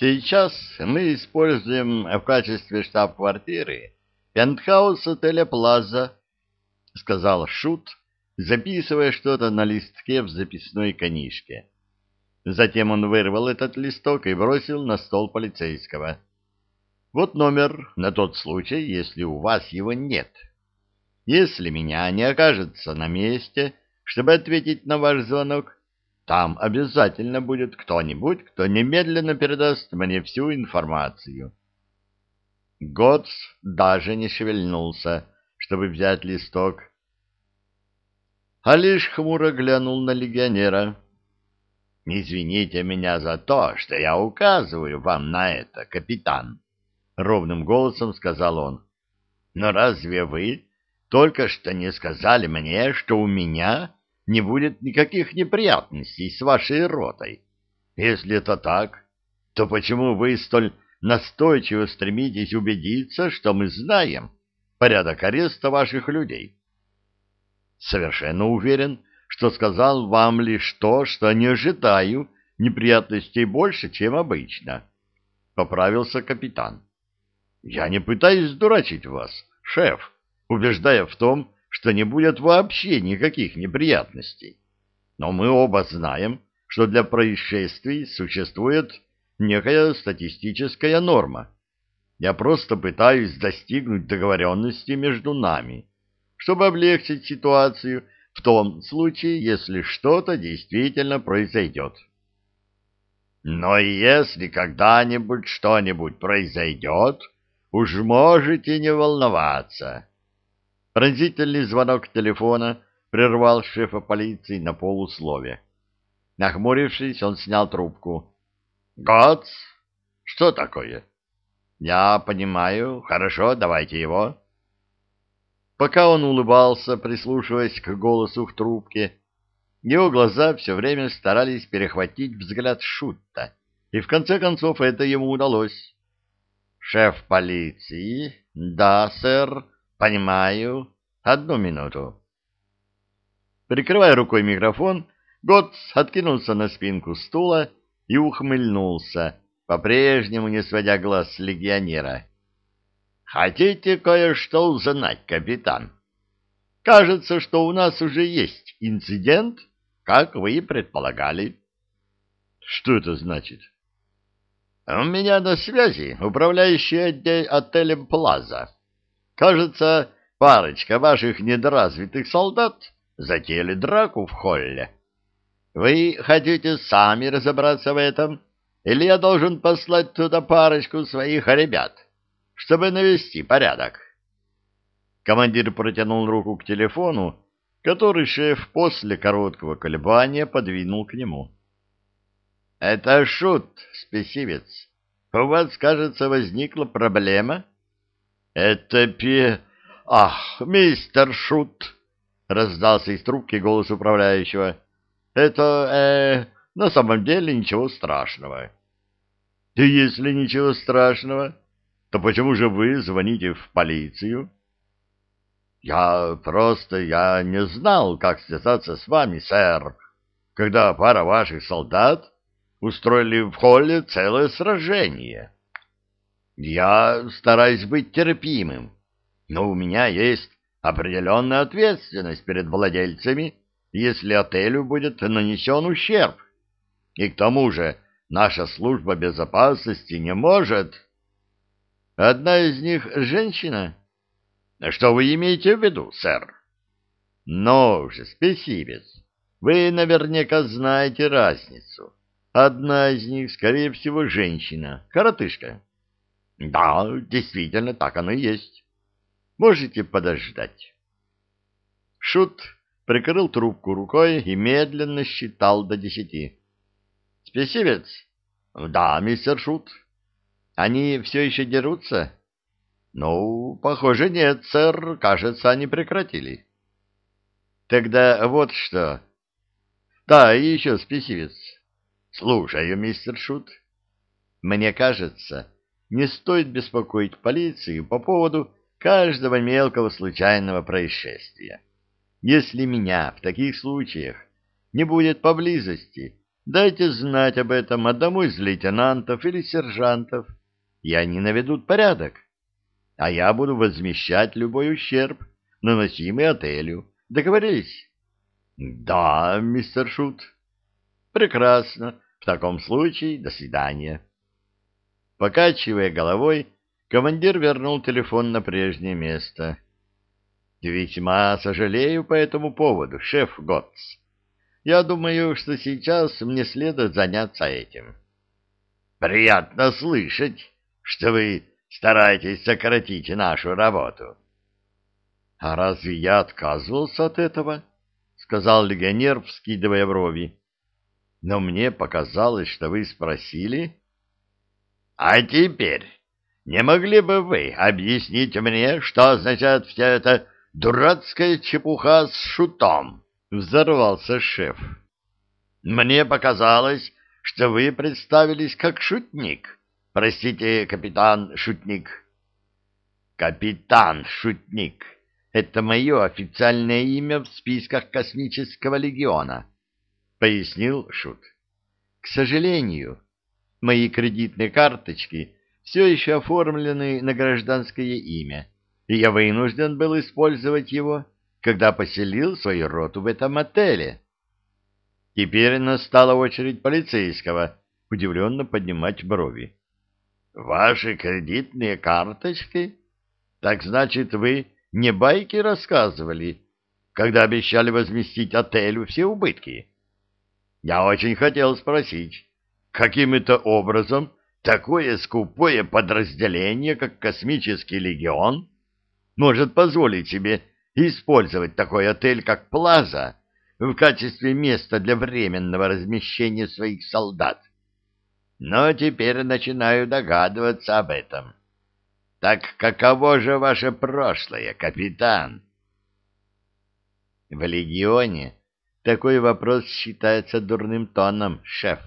Сейчас мы используем в качестве штаб-квартиры пентхаус отеля Плаза, сказал Шут, записывая что-то на листке в записной книжке. Затем он вырвал этот листок и бросил на стол полицейского. Вот номер на тот случай, если у вас его нет. Если меня не окажется на месте, чтобы ответить на ваш звонок, там обязательно будет кто-нибудь, кто немедленно передаст мне всю информацию. Готс даже не шевельнулся, чтобы взять листок, а лишь хмуро глянул на легионера. «Извините меня за то, что я указываю вам на это, капитан», — ровным голосом сказал он. «Но разве вы только что не сказали мне, что у меня не будет никаких неприятностей с вашей ротой? Если это так, то почему вы столь настойчиво стремитесь убедиться, что мы знаем порядок ареста ваших людей?» совершенно уверен, что сказал вам лишь то, что не ожидаю неприятностей больше, чем обычно. Поправился капитан. Я не пытаюсь дурачить вас, шеф, убеждая в том, что не будет вообще никаких неприятностей. Но мы оба знаем, что для происшествий существует некая статистическая норма. Я просто пытаюсь достигнуть договоренности между нами чтобы облегчить ситуацию в том случае, если что-то действительно произойдет. Но если когда-нибудь что-нибудь произойдет, уж можете не волноваться. Пронзительный звонок телефона прервал шефа полиции на полуслове. Нахмурившись, он снял трубку. «Готс? Что такое?» «Я понимаю. Хорошо, давайте его». Пока он улыбался, прислушиваясь к голосу в трубке, его глаза все время старались перехватить взгляд Шутта, и в конце концов это ему удалось. «Шеф полиции? Да, сэр. Понимаю. Одну минуту». Прикрывая рукой микрофон, Готс откинулся на спинку стула и ухмыльнулся, по-прежнему не сводя глаз с легионера. Хотите кое-что узнать, капитан? Кажется, что у нас уже есть инцидент, как вы и предполагали. Что это значит? У меня на связи управляющий отелем Плаза. Кажется, парочка ваших недоразвитых солдат затеяли драку в холле. Вы хотите сами разобраться в этом, или я должен послать туда парочку своих ребят? чтобы навести порядок. Командир протянул руку к телефону, который шеф после короткого колебания подвинул к нему. — Это шут, спесивец. У вас, кажется, возникла проблема? — Это пе... Ах, мистер Шут! — раздался из трубки голос управляющего. — Это, э, на самом деле ничего страшного. — Да если ничего страшного, то почему же вы звоните в полицию? Я просто, я не знал, как связаться с вами, сэр, когда пара ваших солдат устроили в холле целое сражение. Я стараюсь быть терпимым, но у меня есть определенная ответственность перед владельцами, если отелю будет нанесен ущерб. И к тому же наша служба безопасности не может Одна из них женщина? Что вы имеете в виду, сэр? Ну же, спесивец, вы наверняка знаете разницу. Одна из них, скорее всего, женщина, коротышка. Да, действительно, так оно и есть. Можете подождать. Шут прикрыл трубку рукой и медленно считал до десяти. Спесивец? Да, мистер Шут. Они все еще дерутся? Ну, похоже, нет, сэр. Кажется, они прекратили. Тогда вот что. Да, и еще спесивец. Слушаю, мистер Шут. Мне кажется, не стоит беспокоить полицию по поводу каждого мелкого случайного происшествия. Если меня в таких случаях не будет поблизости, Дайте знать об этом одному из лейтенантов или сержантов, и они наведут порядок. А я буду возмещать любой ущерб, наносимый отелю. Договорились? — Да, мистер Шут. — Прекрасно. В таком случае до свидания. Покачивая головой, командир вернул телефон на прежнее место. — Весьма сожалею по этому поводу, шеф Готс. Я думаю, что сейчас мне следует заняться этим. — Приятно слышать, что вы стараетесь сократить нашу работу. — А разве я отказывался от этого? — сказал легионер, вскидывая брови. — Но мне показалось, что вы спросили... — А теперь не могли бы вы объяснить мне, что означает вся эта дурацкая чепуха с шутом? — взорвался шеф. — Мне показалось, что вы представились как шутник. Простите, капитан Шутник. — Капитан Шутник — это мое официальное имя в списках Космического легиона, — пояснил Шут. — К сожалению, мои кредитные карточки все еще оформлены на гражданское имя, и я вынужден был использовать его, когда поселил свою роту в этом отеле. Теперь настала очередь полицейского удивленно поднимать брови. — Ваши кредитные карточки? Так значит, вы не байки рассказывали, когда обещали возместить отелю все убытки? Я очень хотел спросить, каким это образом такое скупое подразделение, как Космический легион, может позволить себе использовать такой отель, как Плаза, в качестве места для временного размещения своих солдат? Но теперь начинаю догадываться об этом. Так каково же ваше прошлое, капитан? В легионе такой вопрос считается дурным тоном, шеф.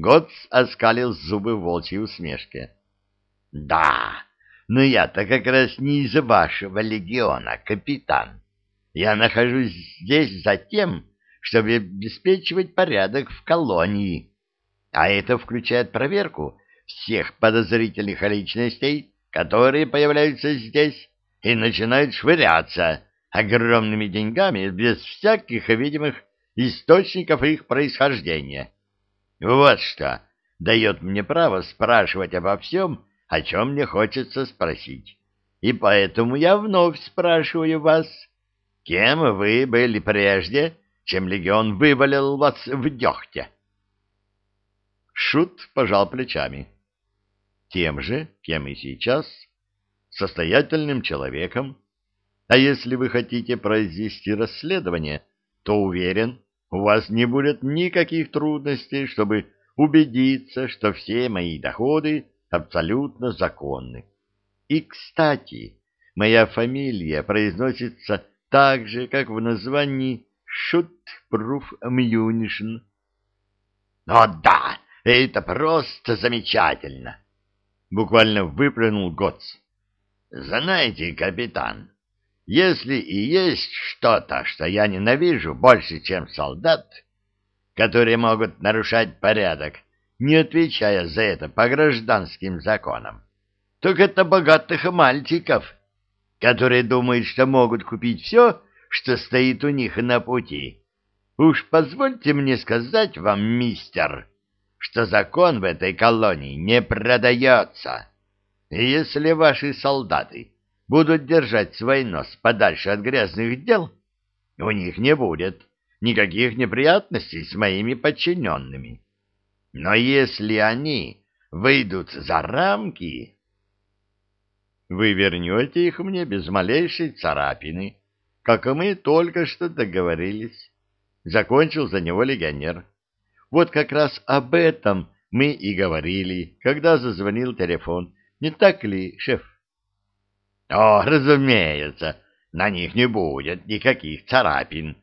Готс оскалил зубы в волчьей усмешке. — Да, но я-то как раз не из вашего легиона, капитан. Я нахожусь здесь за тем, чтобы обеспечивать порядок в колонии. А это включает проверку всех подозрительных личностей, которые появляются здесь и начинают швыряться огромными деньгами без всяких видимых источников их происхождения. Вот что дает мне право спрашивать обо всем, о чем мне хочется спросить. И поэтому я вновь спрашиваю вас, кем вы были прежде, чем легион вывалил вас в дегте? Шут пожал плечами. Тем же, кем и сейчас, состоятельным человеком. А если вы хотите произвести расследование, то уверен, у вас не будет никаких трудностей, чтобы убедиться, что все мои доходы абсолютно законны. И, кстати, моя фамилия произносится так же, как в названии Шутпруф Мюнишн. — О да, это просто замечательно! — буквально выплюнул Готс. — Знаете, капитан, если и есть что-то, что я ненавижу больше, чем солдат, которые могут нарушать порядок, не отвечая за это по гражданским законам, то это богатых мальчиков, которые думают, что могут купить все, что стоит у них на пути. Уж позвольте мне сказать вам, мистер, что закон в этой колонии не продается. И если ваши солдаты будут держать свой нос подальше от грязных дел, у них не будет никаких неприятностей с моими подчиненными. Но если они выйдут за рамки, вы вернете их мне без малейшей царапины, как мы только что договорились. Закончил за него легионер. Вот как раз об этом мы и говорили, когда зазвонил телефон. Не так ли, шеф? О, разумеется, на них не будет никаких царапин,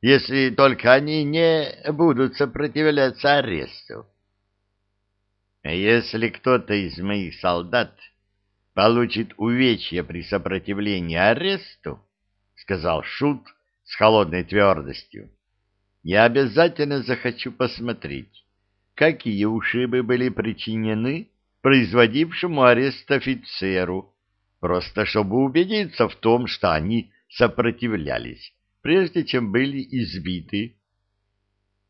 если только они не будут сопротивляться аресту. Если кто-то из моих солдат получит увечья при сопротивлении аресту, — сказал Шут с холодной твердостью, я обязательно захочу посмотреть, какие ушибы были причинены производившему арест офицеру, просто чтобы убедиться в том, что они сопротивлялись, прежде чем были избиты.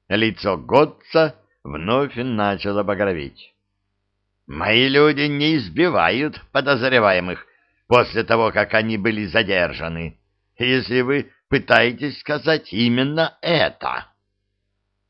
Лицо Готца вновь начало багроветь. «Мои люди не избивают подозреваемых после того, как они были задержаны, если вы пытаетесь сказать именно это».